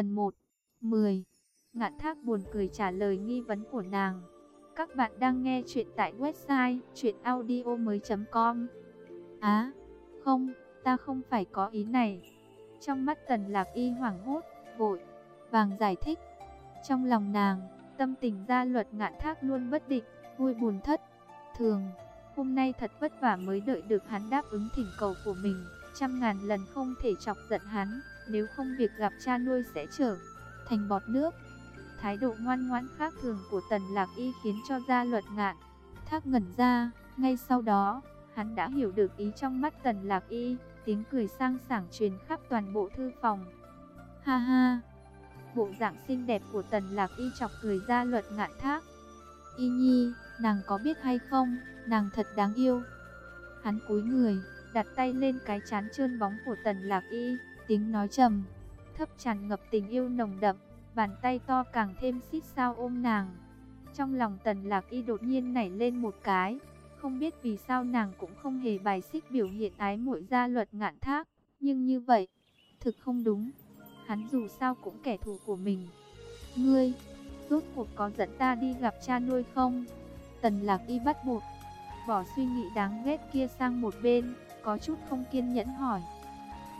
Phần 1 10 Ngạn thác buồn cười trả lời nghi vấn của nàng. Các bạn đang nghe chuyện tại website chuyenaudio.com Á, không, ta không phải có ý này. Trong mắt tần lạc y hoảng hốt, vội, vàng giải thích. Trong lòng nàng, tâm tình gia luật ngạn thác luôn bất định, vui buồn thất. Thường, hôm nay thật vất vả mới đợi được hắn đáp ứng thỉnh cầu của mình. Trăm ngàn lần không thể chọc giận hắn, nếu không việc gặp cha nuôi sẽ trở thành bọt nước. Thái độ ngoan ngoãn khác thường của tần lạc y khiến cho gia luật ngạn. Thác ngẩn ra, ngay sau đó, hắn đã hiểu được ý trong mắt tần lạc y, tiếng cười sang sảng truyền khắp toàn bộ thư phòng. Ha ha! Bộ dạng xinh đẹp của tần lạc y chọc cười gia luật ngạn thác. Y nhi, nàng có biết hay không, nàng thật đáng yêu. Hắn cúi người, đặt tay lên cái chán trơn bóng của tần lạc y, tiếng nói trầm, thấp tràn ngập tình yêu nồng đậm, bàn tay to càng thêm xít sao ôm nàng. Trong lòng tần lạc y đột nhiên nảy lên một cái, không biết vì sao nàng cũng không hề bài xích biểu hiện ái muội gia luật ngạn thác, nhưng như vậy, thực không đúng. Hắn dù sao cũng kẻ thù của mình. Ngươi, rốt cuộc có dẫn ta đi gặp cha nuôi không? Tần lạc y bắt buộc, bỏ suy nghĩ đáng ghét kia sang một bên, có chút không kiên nhẫn hỏi.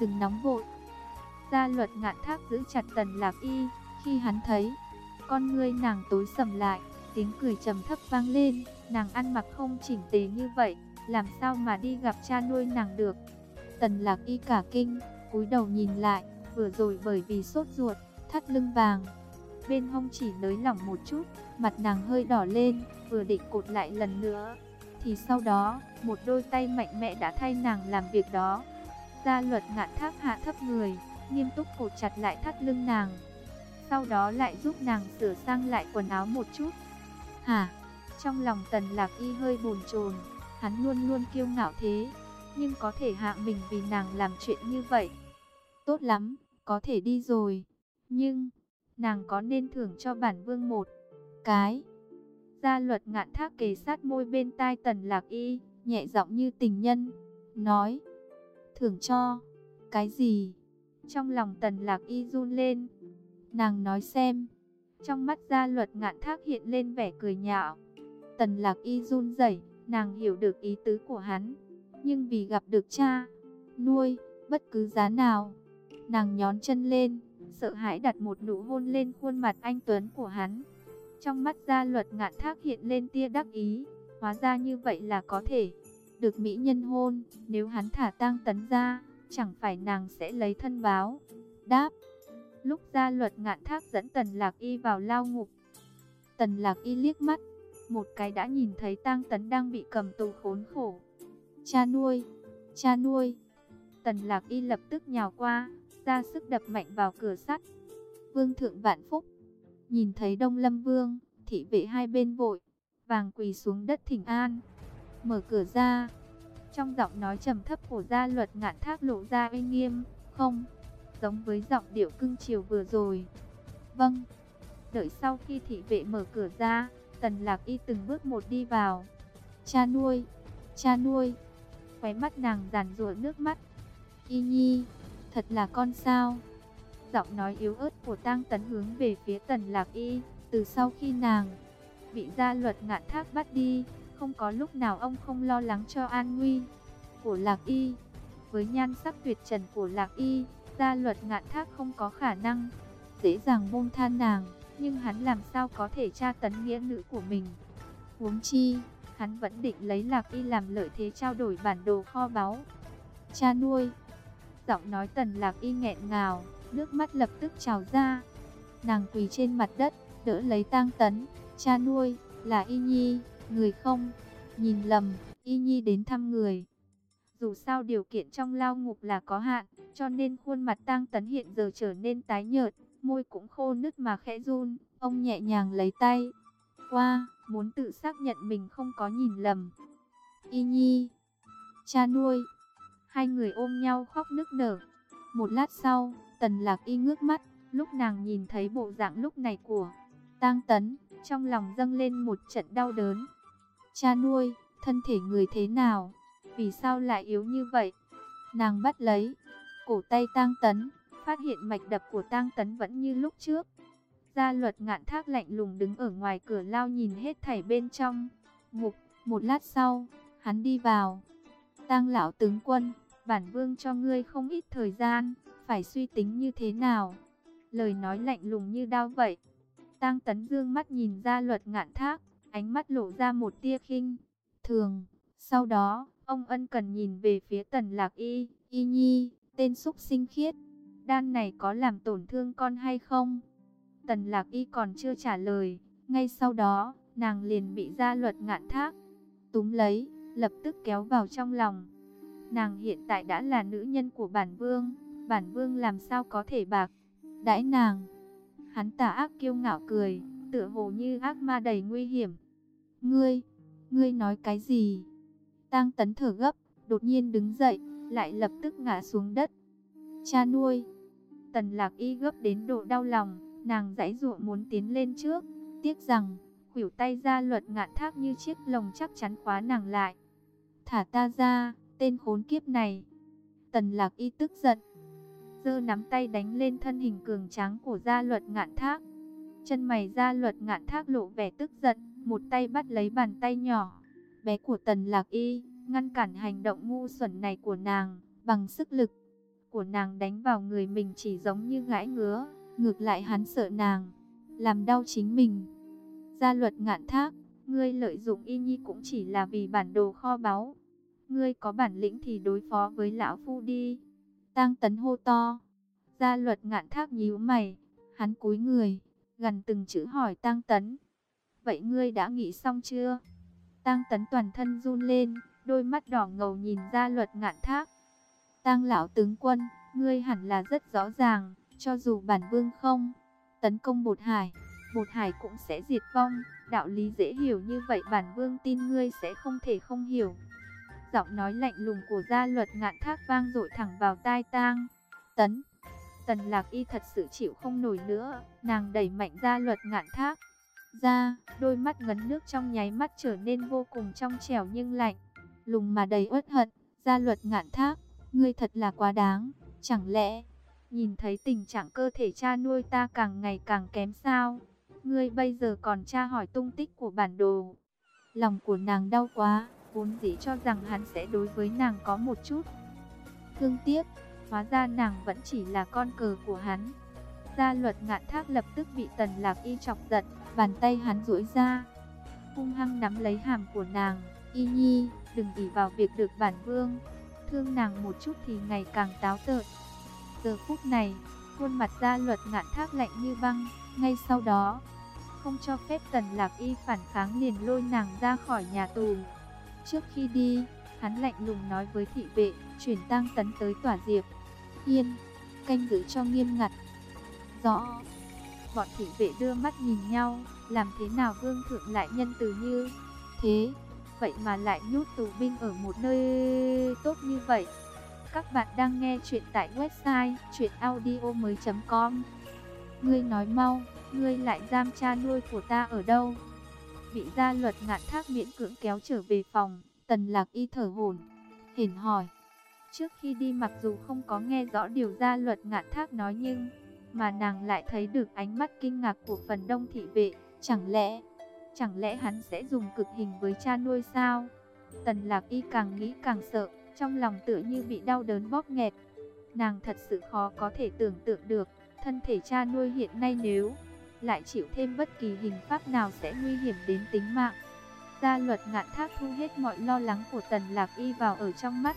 Đừng nóng vội. Gia luật ngạn thác giữ chặt tần lạc y, khi hắn thấy, con ngươi nàng tối sầm lại, tiếng cười trầm thấp vang lên, nàng ăn mặc không chỉnh tề như vậy, làm sao mà đi gặp cha nuôi nàng được. Tần lạc y cả kinh, cúi đầu nhìn lại, vừa rồi bởi vì sốt ruột, thắt lưng vàng. Bên hông chỉ nới lỏng một chút, mặt nàng hơi đỏ lên, vừa định cột lại lần nữa. Thì sau đó, một đôi tay mạnh mẽ đã thay nàng làm việc đó. Gia luật ngạn thác hạ thấp người, nghiêm túc cột chặt lại thắt lưng nàng. Sau đó lại giúp nàng sửa sang lại quần áo một chút. Hả? Trong lòng tần lạc y hơi bồn chồn hắn luôn luôn kiêu ngạo thế, nhưng có thể hạ mình vì nàng làm chuyện như vậy. Tốt lắm, có thể đi rồi. Nhưng, nàng có nên thưởng cho bản vương một cái. Gia luật ngạn thác kề sát môi bên tai tần lạc y, nhẹ giọng như tình nhân, nói. Thưởng cho, cái gì? Trong lòng tần lạc y run lên. Nàng nói xem. Trong mắt gia luật ngạn thác hiện lên vẻ cười nhạo. Tần lạc y run rẩy nàng hiểu được ý tứ của hắn. Nhưng vì gặp được cha, nuôi, bất cứ giá nào. Nàng nhón chân lên, sợ hãi đặt một nụ hôn lên khuôn mặt anh Tuấn của hắn. Trong mắt gia luật ngạn thác hiện lên tia đắc ý, hóa ra như vậy là có thể. Được Mỹ nhân hôn, nếu hắn thả tang tấn ra, chẳng phải nàng sẽ lấy thân báo. Đáp, lúc ra luật ngạn thác dẫn tần lạc y vào lao ngục. Tần lạc y liếc mắt, một cái đã nhìn thấy tang tấn đang bị cầm tù khốn khổ. Cha nuôi, cha nuôi. Tần lạc y lập tức nhào qua, ra sức đập mạnh vào cửa sắt. Vương thượng vạn phúc, nhìn thấy Đông Lâm Vương, thị vệ hai bên vội, vàng quỳ xuống đất thỉnh an. Mở cửa ra, trong giọng nói trầm thấp của gia luật ngạn thác lộ ra uy nghiêm, không, giống với giọng điệu cưng chiều vừa rồi. Vâng, đợi sau khi thị vệ mở cửa ra, tần lạc y từng bước một đi vào. Cha nuôi, cha nuôi, khóe mắt nàng giàn rủa nước mắt. Y nhi, thật là con sao? Giọng nói yếu ớt của tang tấn hướng về phía tần lạc y, từ sau khi nàng bị gia luật ngạn thác bắt đi, không có lúc nào ông không lo lắng cho an nguy của lạc y. Với nhan sắc tuyệt trần của lạc y, gia luật ngạn thác không có khả năng dễ dàng buông tha nàng, nhưng hắn làm sao có thể tra tấn nghĩa nữ của mình. Huống chi, hắn vẫn định lấy lạc y làm lợi thế trao đổi bản đồ kho báu. Cha nuôi, giọng nói tần lạc y nghẹn ngào, nước mắt lập tức trào ra. Nàng quỳ trên mặt đất, đỡ lấy tang tấn, cha nuôi, là y nhi, người không, nhìn lầm, y nhi đến thăm người. Dù sao điều kiện trong lao ngục là có hạn, cho nên khuôn mặt tang tấn hiện giờ trở nên tái nhợt, môi cũng khô nứt mà khẽ run, ông nhẹ nhàng lấy tay qua, muốn tự xác nhận mình không có nhìn lầm. Y nhi, cha nuôi, hai người ôm nhau khóc nức nở. Một lát sau, tần lạc y ngước mắt, lúc nàng nhìn thấy bộ dạng lúc này của tang tấn, trong lòng dâng lên một trận đau đớn. Cha nuôi, thân thể người thế nào? Vì sao lại yếu như vậy? Nàng bắt lấy cổ tay tang tấn, phát hiện mạch đập của tang tấn vẫn như lúc trước. Gia luật ngạn thác lạnh lùng đứng ở ngoài cửa lao nhìn hết thảy bên trong. Ngục, một lát sau, hắn đi vào. Tang lão tướng quân, bản vương cho ngươi không ít thời gian, phải suy tính như thế nào. Lời nói lạnh lùng như đao vậy. Tang tấn dương mắt nhìn ra luật ngạn thác, ánh mắt lộ ra một tia khinh. Thường, sau đó, ông ân cần nhìn về phía tần lạc y, y nhi, tên xúc sinh khiết. Đan này có làm tổn thương con hay không? Tần lạc y còn chưa trả lời, ngay sau đó, nàng liền bị gia luật ngạn thác. Túm lấy, lập tức kéo vào trong lòng. Nàng hiện tại đã là nữ nhân của bản vương, bản vương làm sao có thể bạc, đãi nàng. Hắn tà ác kiêu ngạo cười, tựa hồ như ác ma đầy nguy hiểm. Ngươi, ngươi nói cái gì? Tang tấn thở gấp, đột nhiên đứng dậy, lại lập tức ngã xuống đất. Cha nuôi. Tần lạc y gấp đến độ đau lòng, nàng giãy dụa muốn tiến lên trước. Tiếc rằng, khuỷu tay ra luật ngạn thác như chiếc lồng chắc chắn khóa nàng lại. Thả ta ra, tên khốn kiếp này. Tần lạc y tức giận. Dơ nắm tay đánh lên thân hình cường tráng của gia luật ngạn thác. Chân mày gia luật ngạn thác lộ vẻ tức giận, một tay bắt lấy bàn tay nhỏ. Bé của tần lạc y, ngăn cản hành động ngu xuẩn này của nàng, bằng sức lực của nàng đánh vào người mình chỉ giống như gãi ngứa. Ngược lại hắn sợ nàng, làm đau chính mình. Gia luật ngạn thác, ngươi lợi dụng y nhi cũng chỉ là vì bản đồ kho báu. Ngươi có bản lĩnh thì đối phó với lão phu đi. tăng tấn hô to. Gia luật ngạn thác nhíu mày. Hắn cúi người. Gần từng chữ hỏi tăng tấn. Vậy ngươi đã nghĩ xong chưa? tăng tấn toàn thân run lên. Đôi mắt đỏ ngầu nhìn ra luật ngạn thác. tăng lão tướng quân. Ngươi hẳn là rất rõ ràng. Cho dù bản vương không. Tấn công bột hải. Bột hải cũng sẽ diệt vong. Đạo lý dễ hiểu như vậy bản vương tin ngươi sẽ không thể không hiểu. Giọng nói lạnh lùng của gia luật ngạn thác vang dội thẳng vào tai tang. Tấn. Tần lạc y thật sự chịu không nổi nữa. Nàng đẩy mạnh gia luật ngạn thác. Ra, đôi mắt ngấn nước trong nháy mắt trở nên vô cùng trong trẻo nhưng lạnh. Lùng mà đầy uất hận. Gia luật ngạn thác. Ngươi thật là quá đáng. Chẳng lẽ, nhìn thấy tình trạng cơ thể cha nuôi ta càng ngày càng kém sao? Ngươi bây giờ còn tra hỏi tung tích của bản đồ. Lòng của nàng đau quá vốn dĩ cho rằng hắn sẽ đối với nàng có một chút thương tiếc, hóa ra nàng vẫn chỉ là con cờ của hắn. Gia luật ngạn thác lập tức bị tần lạc y chọc giận, bàn tay hắn duỗi ra, hung hăng nắm lấy hàm của nàng, y nhi, đừng ỉ vào việc được bản vương, thương nàng một chút thì ngày càng táo tợn. Giờ phút này, khuôn mặt gia luật ngạn thác lạnh như băng, ngay sau đó, không cho phép tần lạc y phản kháng liền lôi nàng ra khỏi nhà tù. Trước khi đi, hắn lạnh lùng nói với thị vệ, chuyển tang tấn tới tỏa diệp. Yên, canh giữ cho nghiêm ngặt. Rõ. Bọn thị vệ đưa mắt nhìn nhau, làm thế nào vương thượng lại nhân từ như thế, vậy mà lại nhốt tù binh ở một nơi tốt như vậy. Các bạn đang nghe chuyện tại website chuyenaudio.com Ngươi nói mau, ngươi lại giam cha nuôi của ta ở đâu? bị gia luật ngạn thác miễn cưỡng kéo trở về phòng, tần lạc y thở hổn, hển hỏi. Trước khi đi mặc dù không có nghe rõ điều gia luật ngạn thác nói nhưng, mà nàng lại thấy được ánh mắt kinh ngạc của phần đông thị vệ, chẳng lẽ, chẳng lẽ hắn sẽ dùng cực hình với cha nuôi sao? Tần lạc y càng nghĩ càng sợ, trong lòng tựa như bị đau đớn bóp nghẹt. Nàng thật sự khó có thể tưởng tượng được, thân thể cha nuôi hiện nay nếu lại chịu thêm bất kỳ hình pháp nào sẽ nguy hiểm đến tính mạng. Gia luật ngạn thác thu hết mọi lo lắng của tần lạc y vào ở trong mắt.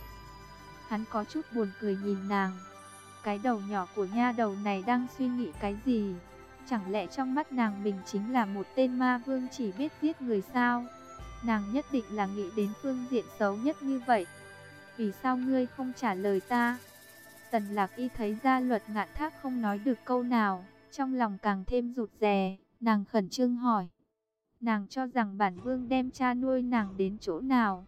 Hắn có chút buồn cười nhìn nàng. Cái đầu nhỏ của nha đầu này đang suy nghĩ cái gì? Chẳng lẽ trong mắt nàng mình chính là một tên ma vương chỉ biết giết người sao? Nàng nhất định là nghĩ đến phương diện xấu nhất như vậy. Vì sao ngươi không trả lời ta? Tần lạc y thấy gia luật ngạn thác không nói được câu nào trong lòng càng thêm rụt rè, nàng khẩn trương hỏi. Nàng cho rằng bản vương đem cha nuôi nàng đến chỗ nào.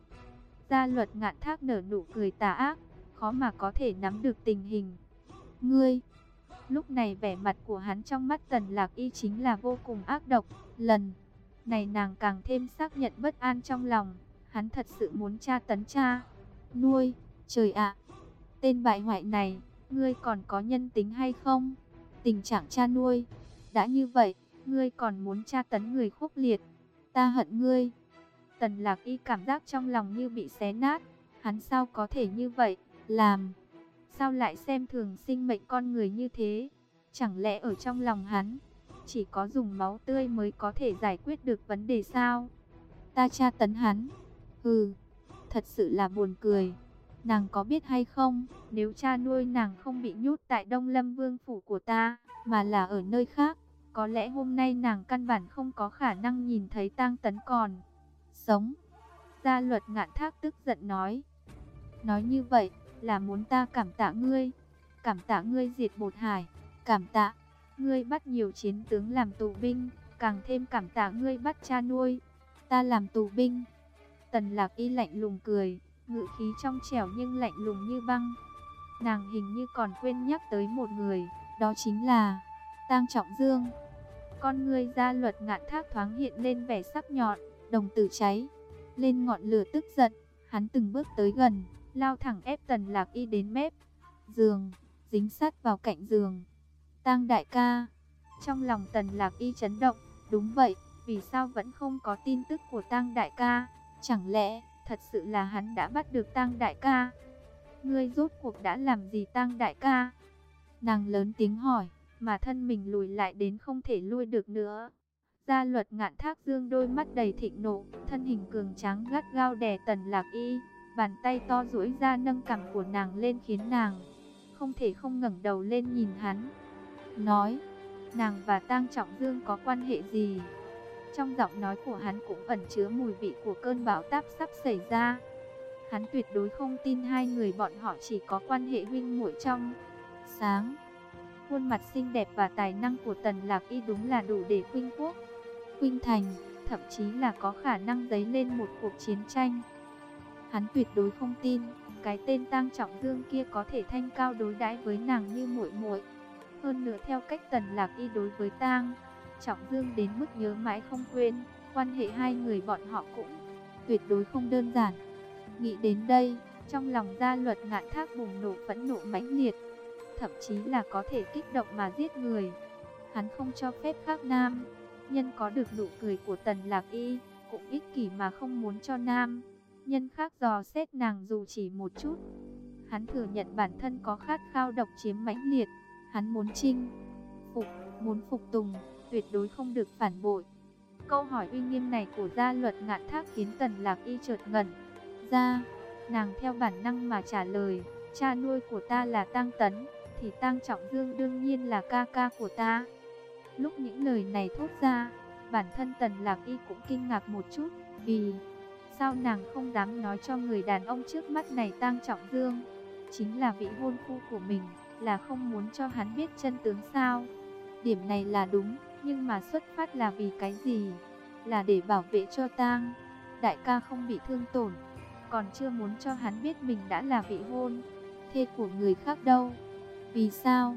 Gia luật ngạn thác nở nụ cười tà ác, khó mà có thể nắm được tình hình. Ngươi, lúc này vẻ mặt của hắn trong mắt tần lạc y chính là vô cùng ác độc. Lần này nàng càng thêm xác nhận bất an trong lòng, hắn thật sự muốn cha tấn cha. Nuôi, trời ạ, tên bại hoại này, ngươi còn có nhân tính hay không? Tình trạng cha nuôi, đã như vậy, ngươi còn muốn tra tấn người khốc liệt, ta hận ngươi. Tần lạc y cảm giác trong lòng như bị xé nát, hắn sao có thể như vậy, làm, sao lại xem thường sinh mệnh con người như thế, chẳng lẽ ở trong lòng hắn, chỉ có dùng máu tươi mới có thể giải quyết được vấn đề sao? Ta tra tấn hắn, hừ, thật sự là buồn cười. Nàng có biết hay không, nếu cha nuôi nàng không bị nhốt tại Đông Lâm Vương phủ của ta, mà là ở nơi khác, có lẽ hôm nay nàng căn bản không có khả năng nhìn thấy tang tấn còn sống. Gia luật ngạn thác tức giận nói. Nói như vậy, là muốn ta cảm tạ ngươi. Cảm tạ ngươi diệt bột hải. Cảm tạ, ngươi bắt nhiều chiến tướng làm tù binh. Càng thêm cảm tạ ngươi bắt cha nuôi. Ta làm tù binh. Tần lạc y lạnh lùng cười. Ngự khí trong trẻo nhưng lạnh lùng như băng. Nàng hình như còn quên nhắc tới một người. Đó chính là tang Trọng Dương. Con ngươi ra luật ngạn thác thoáng hiện lên vẻ sắc nhọn, đồng tử cháy, lên ngọn lửa tức giận, hắn từng bước tới gần, lao thẳng ép tần lạc y đến mép, giường, dính sát vào cạnh giường. Tang đại ca, trong lòng tần lạc y chấn động, đúng vậy, vì sao vẫn không có tin tức của Tang đại ca, chẳng lẽ thật sự là hắn đã bắt được Tang đại ca? Ngươi rốt cuộc đã làm gì Tang đại ca? Nàng lớn tiếng hỏi mà thân mình lùi lại đến không thể lui được nữa. Gia luật ngạn thác dương đôi mắt đầy thịnh nộ, thân hình cường tráng gắt gao đè tần lạc y, bàn tay to duỗi ra nâng cằm của nàng lên khiến nàng không thể không ngẩng đầu lên nhìn hắn. Nói, nàng và tang trọng dương có quan hệ gì? Trong giọng nói của hắn cũng ẩn chứa mùi vị của cơn bão táp sắp xảy ra. Hắn tuyệt đối không tin hai người bọn họ chỉ có quan hệ huynh muội trong sáng. Khuôn mặt xinh đẹp và tài năng của Tần Lạc Y đúng là đủ để khuynh quốc, khuynh thành, thậm chí là có khả năng dấy lên một cuộc chiến tranh. Hắn tuyệt đối không tin, cái tên Tang Trọng Dương kia có thể thanh cao đối đãi với nàng như muội muội. Hơn nữa theo cách Tần Lạc Y đối với Tang Trọng Dương đến mức nhớ mãi không quên, quan hệ hai người bọn họ cũng tuyệt đối không đơn giản. Nghĩ đến đây, trong lòng gia luật ngạn thác bùng nổ phẫn nộ mãnh liệt, thậm chí là có thể kích động mà giết người. Hắn không cho phép khác nam, nhân có được nụ cười của tần lạc y, cũng ích kỷ mà không muốn cho nam, nhân khác dò xét nàng dù chỉ một chút. Hắn thừa nhận bản thân có khát khao độc chiếm mãnh liệt, hắn muốn chinh, phục, muốn phục tùng, tuyệt đối không được phản bội. Câu hỏi uy nghiêm này của gia luật ngạn thác khiến tần lạc y chợt ngẩn. Ra, nàng theo bản năng mà trả lời, cha nuôi của ta là Tăng Tấn thì Tang Trọng Dương đương nhiên là ca ca của ta. Lúc những lời này thốt ra, bản thân Tần Lạc Y cũng kinh ngạc một chút, vì sao nàng không dám nói cho người đàn ông trước mắt này Tang Trọng Dương, chính là vị hôn phu của mình, là không muốn cho hắn biết chân tướng sao. Điểm này là đúng, nhưng mà xuất phát là vì cái gì? Là để bảo vệ cho Tang, đại ca không bị thương tổn, còn chưa muốn cho hắn biết mình đã là vị hôn thê của người khác đâu. Vì sao?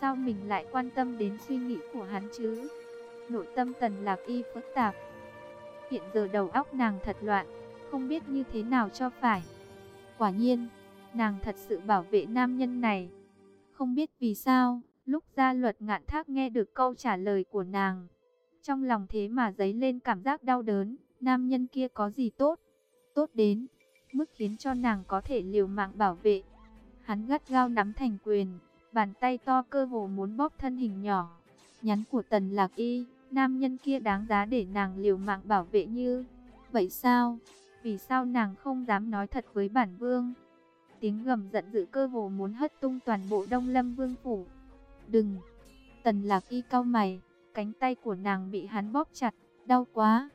Sao mình lại quan tâm đến suy nghĩ của hắn chứ? Nội tâm tần lạc y phức tạp. Hiện giờ đầu óc nàng thật loạn, không biết như thế nào cho phải. Quả nhiên, nàng thật sự bảo vệ nam nhân này. Không biết vì sao, lúc gia luật ngạn thác nghe được câu trả lời của nàng. Trong lòng thế mà dấy lên cảm giác đau đớn, nam nhân kia có gì tốt? Tốt đến, mức khiến cho nàng có thể liều mạng bảo vệ. Hắn gắt gao nắm thành quyền, bàn tay to cơ hồ muốn bóp thân hình nhỏ. Nhắn của Tần Lạc Y, nam nhân kia đáng giá để nàng liều mạng bảo vệ như. Vậy sao? Vì sao nàng không dám nói thật với bản vương? Tiếng gầm giận dữ cơ hồ muốn hất tung toàn bộ Đông Lâm Vương phủ. Đừng! Tần Lạc Y cau mày, cánh tay của nàng bị hắn bóp chặt, đau quá.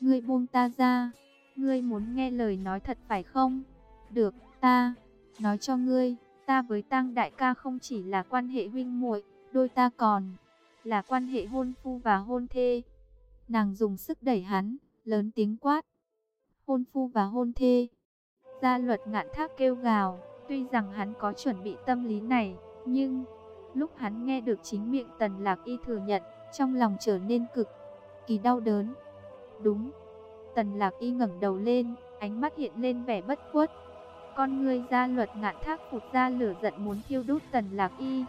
Ngươi buông ta ra, ngươi muốn nghe lời nói thật phải không? Được, ta Nói cho ngươi, ta với Tăng đại ca không chỉ là quan hệ huynh muội, đôi ta còn là quan hệ hôn phu và hôn thê. Nàng dùng sức đẩy hắn, lớn tiếng quát. Hôn phu và hôn thê. Gia luật ngạn thác kêu gào, tuy rằng hắn có chuẩn bị tâm lý này, nhưng lúc hắn nghe được chính miệng tần lạc y thừa nhận, trong lòng trở nên cực kỳ đau đớn. Đúng, tần lạc y ngẩng đầu lên, ánh mắt hiện lên vẻ bất khuất. Con ngươi gia luật ngạn thác phụt ra lửa giận muốn thiêu đốt tần lạc y.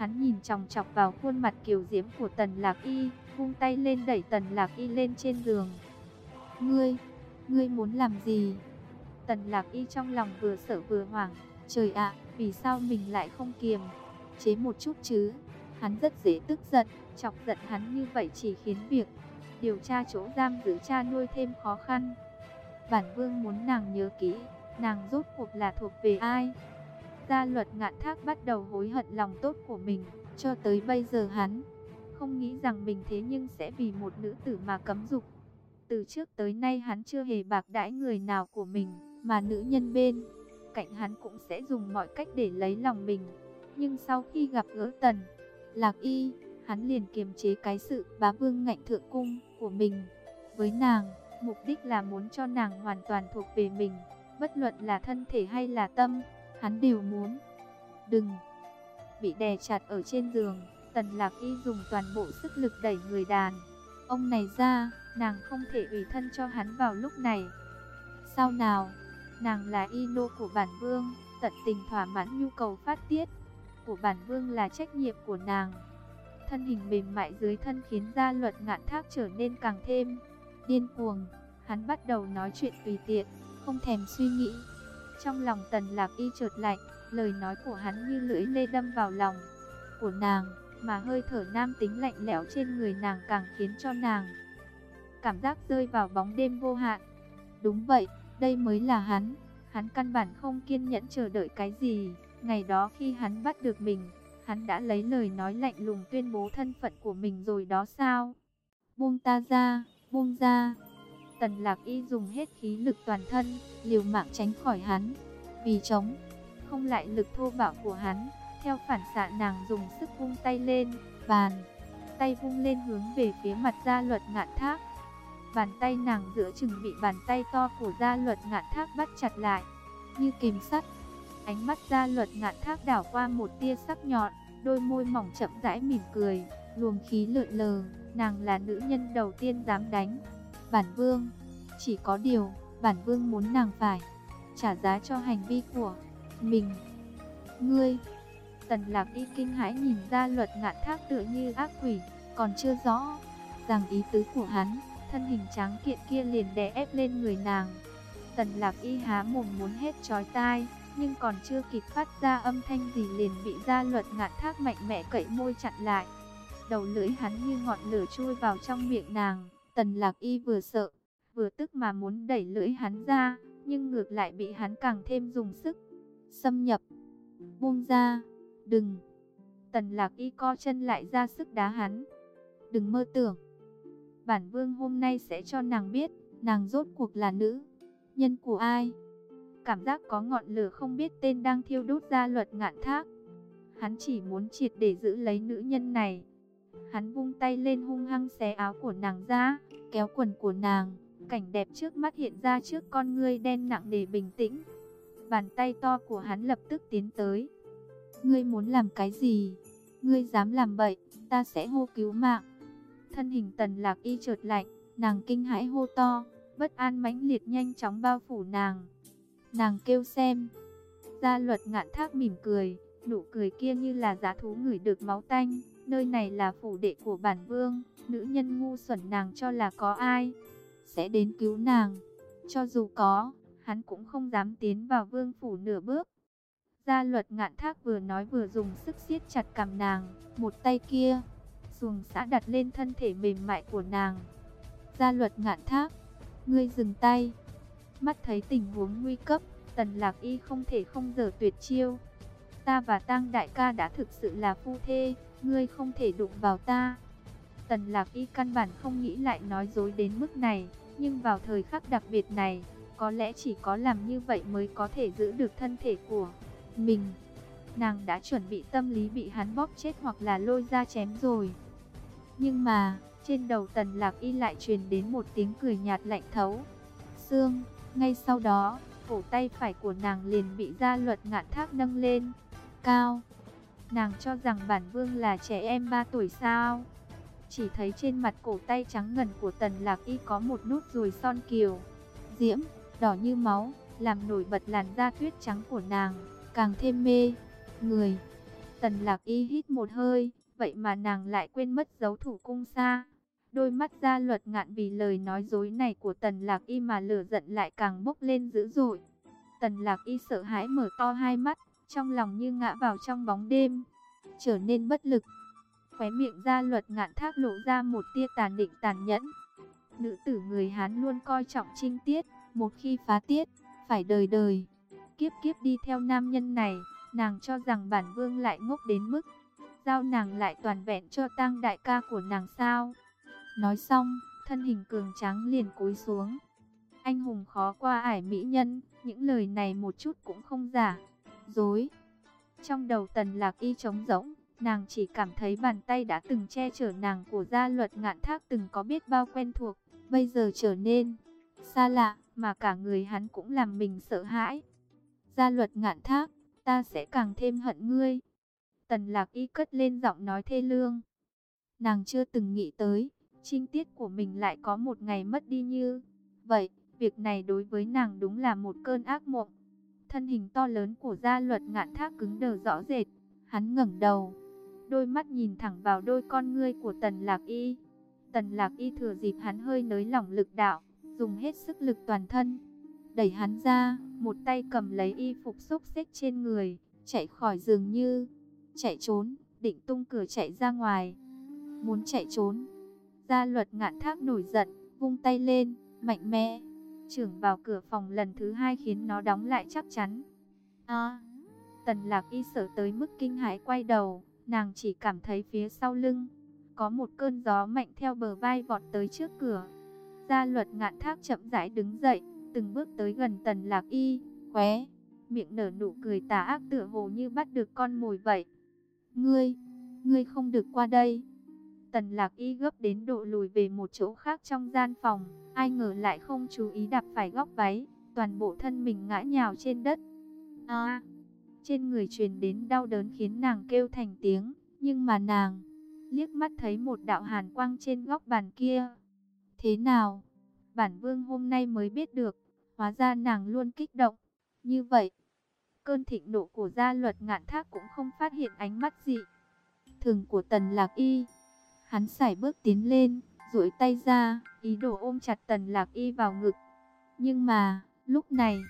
Hắn nhìn chòng chọc vào khuôn mặt kiều diễm của tần lạc y, vung tay lên đẩy tần lạc y lên trên giường. Ngươi, ngươi muốn làm gì? Tần lạc y trong lòng vừa sợ vừa hoảng. Trời ạ, vì sao mình lại không kiềm? Chế một chút chứ. Hắn rất dễ tức giận, chọc giận hắn như vậy chỉ khiến việc điều tra chỗ giam giữ cha nuôi thêm khó khăn. Bản vương muốn nàng nhớ kỹ, nàng rốt cuộc là thuộc về ai? Gia luật ngạn thác bắt đầu hối hận lòng tốt của mình, cho tới bây giờ hắn không nghĩ rằng mình thế nhưng sẽ vì một nữ tử mà cấm dục. Từ trước tới nay hắn chưa hề bạc đãi người nào của mình, mà nữ nhân bên cạnh hắn cũng sẽ dùng mọi cách để lấy lòng mình. Nhưng sau khi gặp gỡ Tần Lạc Y, hắn liền kiềm chế cái sự bá vương ngạnh thượng cung của mình. Với nàng, mục đích là muốn cho nàng hoàn toàn thuộc về mình, bất luận là thân thể hay là tâm, hắn đều muốn. Đừng bị đè chặt ở trên giường, Tần Lạc Y dùng toàn bộ sức lực đẩy người đàn. Ông này ra, nàng không thể ủy thân cho hắn vào lúc này. Sao nào? Nàng là y nô của bản vương, tận tình thỏa mãn nhu cầu phát tiết của bản vương là trách nhiệm của nàng. Thân hình mềm mại dưới thân khiến gia luật ngạn thác trở nên càng thêm điên cuồng. Hắn bắt đầu nói chuyện tùy tiện, không thèm suy nghĩ. Trong lòng tần lạc y trượt lạnh, lời nói của hắn như lưỡi lê đâm vào lòng của nàng, mà hơi thở nam tính lạnh lẽo trên người nàng càng khiến cho nàng cảm giác rơi vào bóng đêm vô hạn. Đúng vậy, đây mới là hắn, hắn căn bản không kiên nhẫn chờ đợi cái gì. Ngày đó khi hắn bắt được mình, hắn đã lấy lời nói lạnh lùng tuyên bố thân phận của mình rồi đó sao? Buông ta ra, buông ra. Tần lạc y dùng hết khí lực toàn thân, liều mạng tránh khỏi hắn. Vì chống, không lại lực thô bạo của hắn. Theo phản xạ nàng dùng sức vung tay lên, bàn. Tay vung lên hướng về phía mặt gia luật ngạn thác. Bàn tay nàng giữa chừng bị bàn tay to của gia luật ngạn thác bắt chặt lại, như kìm sắt. Ánh mắt gia luật ngạn thác đảo qua một tia sắc nhọn, đôi môi mỏng chậm rãi mỉm cười, luồng khí lượn lờ, nàng là nữ nhân đầu tiên dám đánh. Bản vương, chỉ có điều, bản vương muốn nàng phải trả giá cho hành vi của mình. Ngươi, tần lạc y kinh hãi nhìn ra luật ngạn thác tựa như ác quỷ, còn chưa rõ rằng ý tứ của hắn thân hình tráng kiện kia liền đè ép lên người nàng. Tần lạc y há mồm muốn hết chói tai, nhưng còn chưa kịp phát ra âm thanh gì liền bị gia luật ngạn thác mạnh mẽ cậy môi chặn lại. Đầu lưỡi hắn như ngọn lửa chui vào trong miệng nàng, tần lạc y vừa sợ, vừa tức mà muốn đẩy lưỡi hắn ra, nhưng ngược lại bị hắn càng thêm dùng sức. Xâm nhập, buông ra, đừng. Tần lạc y co chân lại ra sức đá hắn. Đừng mơ tưởng bản vương hôm nay sẽ cho nàng biết, nàng rốt cuộc là nữ, nhân của ai. Cảm giác có ngọn lửa không biết tên đang thiêu đốt ra luật ngạn thác. Hắn chỉ muốn triệt để giữ lấy nữ nhân này. Hắn vung tay lên hung hăng xé áo của nàng ra, kéo quần của nàng. Cảnh đẹp trước mắt hiện ra trước con ngươi đen nặng để bình tĩnh. Bàn tay to của hắn lập tức tiến tới. Ngươi muốn làm cái gì? Ngươi dám làm bậy, ta sẽ hô cứu mạng. Thân hình tần lạc y trượt lạnh, nàng kinh hãi hô to, bất an mãnh liệt nhanh chóng bao phủ nàng. Nàng kêu xem. Gia luật ngạn thác mỉm cười, nụ cười kia như là giá thú ngửi được máu tanh. Nơi này là phủ đệ của bản vương, nữ nhân ngu xuẩn nàng cho là có ai. Sẽ đến cứu nàng. Cho dù có, hắn cũng không dám tiến vào vương phủ nửa bước. Gia luật ngạn thác vừa nói vừa dùng sức siết chặt cầm nàng, một tay kia xuồng xã đặt lên thân thể mềm mại của nàng. Gia luật ngạn thác, ngươi dừng tay. Mắt thấy tình huống nguy cấp, tần lạc y không thể không dở tuyệt chiêu. Ta và tang đại ca đã thực sự là phu thê, ngươi không thể đụng vào ta. Tần lạc y căn bản không nghĩ lại nói dối đến mức này, nhưng vào thời khắc đặc biệt này, có lẽ chỉ có làm như vậy mới có thể giữ được thân thể của mình. Nàng đã chuẩn bị tâm lý bị hắn bóp chết hoặc là lôi ra chém rồi. Nhưng mà, trên đầu tần lạc y lại truyền đến một tiếng cười nhạt lạnh thấu. Sương, ngay sau đó, cổ tay phải của nàng liền bị da luật ngạn thác nâng lên. Cao, nàng cho rằng bản vương là trẻ em 3 tuổi sao? Chỉ thấy trên mặt cổ tay trắng ngần của tần lạc y có một nút ruồi son kiều. Diễm, đỏ như máu, làm nổi bật làn da tuyết trắng của nàng, càng thêm mê người. Tần lạc y hít một hơi, vậy mà nàng lại quên mất dấu thủ cung xa. Đôi mắt ra luật ngạn vì lời nói dối này của tần lạc y mà lửa giận lại càng bốc lên dữ dội. Tần lạc y sợ hãi mở to hai mắt, trong lòng như ngã vào trong bóng đêm, trở nên bất lực. Khóe miệng gia luật ngạn thác lộ ra một tia tàn định tàn nhẫn. Nữ tử người Hán luôn coi trọng trinh tiết, một khi phá tiết, phải đời đời. Kiếp kiếp đi theo nam nhân này, nàng cho rằng bản vương lại ngốc đến mức, giao nàng lại toàn vẹn cho tang đại ca của nàng sao. Nói xong, thân hình cường trắng liền cúi xuống. Anh hùng khó qua ải mỹ nhân, những lời này một chút cũng không giả. Dối. Trong đầu tần lạc y trống rỗng, nàng chỉ cảm thấy bàn tay đã từng che chở nàng của gia luật ngạn thác từng có biết bao quen thuộc, bây giờ trở nên xa lạ, mà cả người hắn cũng làm mình sợ hãi. Gia luật ngạn thác, ta sẽ càng thêm hận ngươi. Tần lạc y cất lên giọng nói thê lương. Nàng chưa từng nghĩ tới, trinh tiết của mình lại có một ngày mất đi như vậy. Việc này đối với nàng đúng là một cơn ác mộng. Thân hình to lớn của gia luật ngạn thác cứng đờ rõ rệt. Hắn ngẩng đầu. Đôi mắt nhìn thẳng vào đôi con ngươi của tần lạc y. Tần lạc y thừa dịp hắn hơi nới lỏng lực đạo. Dùng hết sức lực toàn thân. Đẩy hắn ra. Một tay cầm lấy y phục xúc xích trên người. Chạy khỏi giường như. Chạy trốn. Định tung cửa chạy ra ngoài. Muốn chạy trốn. Gia luật ngạn thác nổi giận. Vung tay lên. Mạnh mẽ trưởng vào cửa phòng lần thứ hai khiến nó đóng lại chắc chắn. À, tần lạc y sợ tới mức kinh hãi quay đầu, nàng chỉ cảm thấy phía sau lưng, có một cơn gió mạnh theo bờ vai vọt tới trước cửa. Gia luật ngạn thác chậm rãi đứng dậy, từng bước tới gần tần lạc y, khóe, miệng nở nụ cười tà ác tựa hồ như bắt được con mồi vậy. Ngươi, ngươi không được qua đây. Tần lạc y gấp đến độ lùi về một chỗ khác trong gian phòng, ai ngờ lại không chú ý đạp phải góc váy, toàn bộ thân mình ngã nhào trên đất. À, trên người truyền đến đau đớn khiến nàng kêu thành tiếng, nhưng mà nàng liếc mắt thấy một đạo hàn quang trên góc bàn kia. Thế nào? Bản vương hôm nay mới biết được, hóa ra nàng luôn kích động. Như vậy, cơn thịnh nộ của gia luật ngạn thác cũng không phát hiện ánh mắt gì. Thường của tần lạc y Hắn sải bước tiến lên, duỗi tay ra, ý đồ ôm chặt Tần Lạc Y vào ngực. Nhưng mà, lúc này,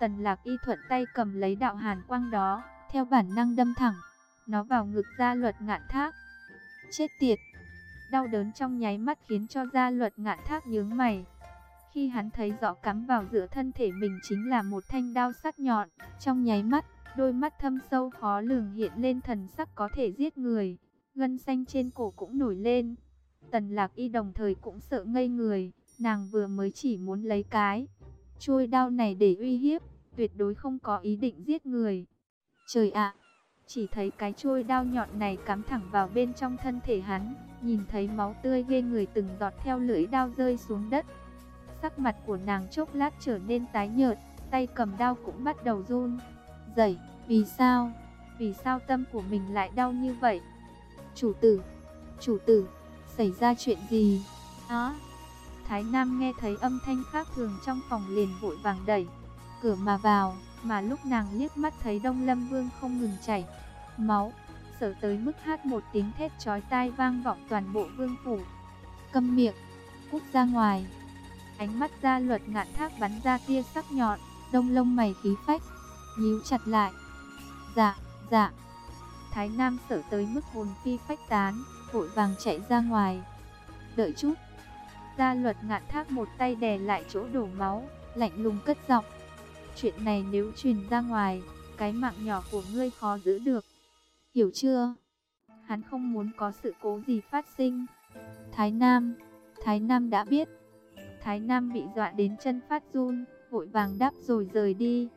Tần Lạc Y thuận tay cầm lấy đạo hàn quang đó, theo bản năng đâm thẳng, nó vào ngực gia luật ngạn thác. Chết tiệt! Đau đớn trong nháy mắt khiến cho gia luật ngạn thác nhướng mày. Khi hắn thấy rõ cắm vào giữa thân thể mình chính là một thanh đao sắc nhọn, trong nháy mắt, đôi mắt thâm sâu khó lường hiện lên thần sắc có thể giết người gân xanh trên cổ cũng nổi lên. Tần lạc y đồng thời cũng sợ ngây người, nàng vừa mới chỉ muốn lấy cái. chui đao này để uy hiếp, tuyệt đối không có ý định giết người. Trời ạ, chỉ thấy cái chui đao nhọn này cắm thẳng vào bên trong thân thể hắn, nhìn thấy máu tươi ghê người từng giọt theo lưỡi đao rơi xuống đất. Sắc mặt của nàng chốc lát trở nên tái nhợt, tay cầm đao cũng bắt đầu run. Dậy, vì sao? Vì sao tâm của mình lại đau như vậy? Chủ tử, chủ tử, xảy ra chuyện gì? Á, Thái Nam nghe thấy âm thanh khác thường trong phòng liền vội vàng đẩy cửa mà vào, mà lúc nàng liếc mắt thấy Đông Lâm Vương không ngừng chảy máu, sợ tới mức hát một tiếng thét chói tai vang vọng toàn bộ vương phủ. Câm miệng, cút ra ngoài. Ánh mắt ra luật ngạn thác bắn ra tia sắc nhọn, đông lông mày khí phách, nhíu chặt lại. Dạ, dạ. Thái Nam sợ tới mức hồn phi phách tán, vội vàng chạy ra ngoài. Đợi chút. Gia luật ngạn thác một tay đè lại chỗ đổ máu, lạnh lùng cất giọng. Chuyện này nếu truyền ra ngoài, cái mạng nhỏ của ngươi khó giữ được. Hiểu chưa? Hắn không muốn có sự cố gì phát sinh. Thái Nam, Thái Nam đã biết. Thái Nam bị dọa đến chân phát run, vội vàng đáp rồi rời đi.